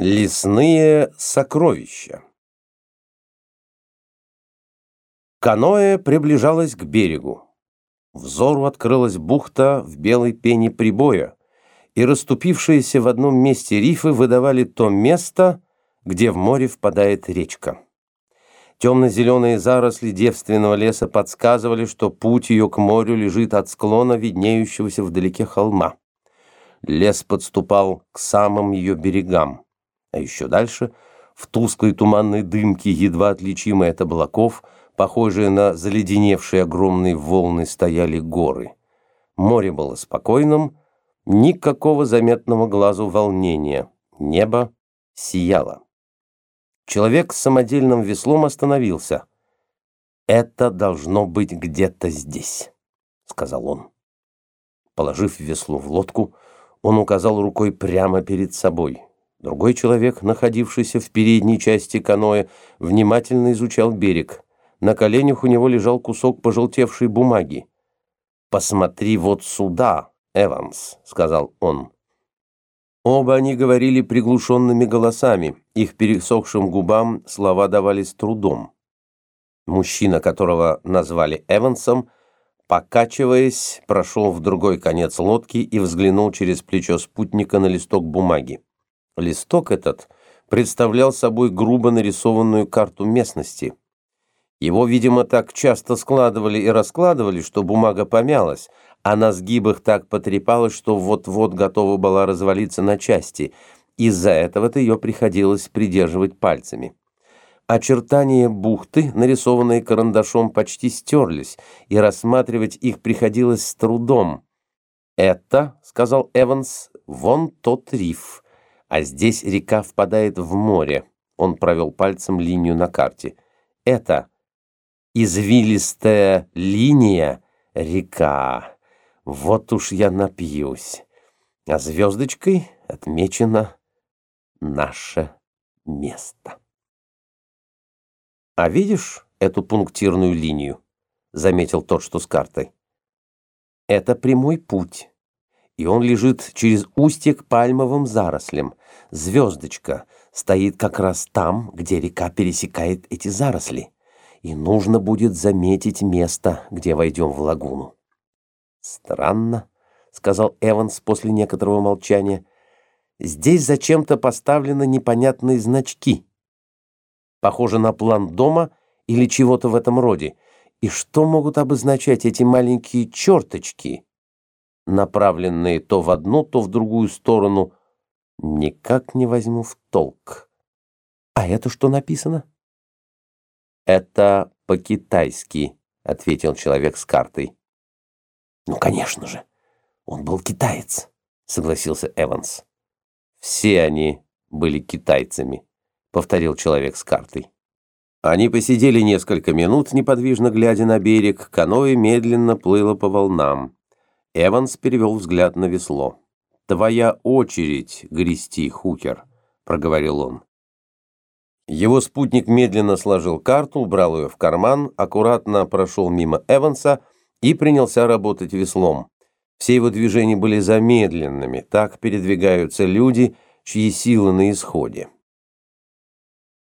Лесные сокровища Каноэ приближалось к берегу. Взору открылась бухта в белой пене прибоя, и расступившиеся в одном месте рифы выдавали то место, где в море впадает речка. Темно-зеленые заросли девственного леса подсказывали, что путь ее к морю лежит от склона виднеющегося вдалеке холма. Лес подступал к самым ее берегам. А еще дальше, в тусклой туманной дымке, едва отличимой от облаков, похожие на заледеневшие огромные волны, стояли горы. Море было спокойным, никакого заметного глазу волнения. Небо сияло. Человек с самодельным веслом остановился. «Это должно быть где-то здесь», — сказал он. Положив весло в лодку, он указал рукой прямо перед собой. Другой человек, находившийся в передней части каноэ, внимательно изучал берег. На коленях у него лежал кусок пожелтевшей бумаги. «Посмотри вот сюда, Эванс», — сказал он. Оба они говорили приглушенными голосами, их пересохшим губам слова давались трудом. Мужчина, которого назвали Эвансом, покачиваясь, прошел в другой конец лодки и взглянул через плечо спутника на листок бумаги. Листок этот представлял собой грубо нарисованную карту местности. Его, видимо, так часто складывали и раскладывали, что бумага помялась, а на сгибах так потрепалась, что вот-вот готова была развалиться на части. Из-за этого-то ее приходилось придерживать пальцами. Очертания бухты, нарисованные карандашом, почти стерлись, и рассматривать их приходилось с трудом. «Это, — сказал Эванс, — вон тот риф» а здесь река впадает в море. Он провел пальцем линию на карте. Это извилистая линия река. Вот уж я напьюсь. А звездочкой отмечено наше место. А видишь эту пунктирную линию? Заметил тот, что с картой. Это прямой путь и он лежит через устье к пальмовым зарослям. Звездочка стоит как раз там, где река пересекает эти заросли, и нужно будет заметить место, где войдем в лагуну. «Странно», — сказал Эванс после некоторого молчания, — «здесь зачем-то поставлены непонятные значки. Похоже на план дома или чего-то в этом роде. И что могут обозначать эти маленькие черточки?» Направленные то в одну, то в другую сторону, никак не возьму в толк. А это что написано? Это по-китайски, ответил человек с картой. Ну, конечно же, он был китаец, согласился Эванс. Все они были китайцами, повторил человек с картой. Они посидели несколько минут, неподвижно глядя на берег, каноэ медленно плыло по волнам. Эванс перевел взгляд на весло. «Твоя очередь грести, Хукер», — проговорил он. Его спутник медленно сложил карту, убрал ее в карман, аккуратно прошел мимо Эванса и принялся работать веслом. Все его движения были замедленными, так передвигаются люди, чьи силы на исходе.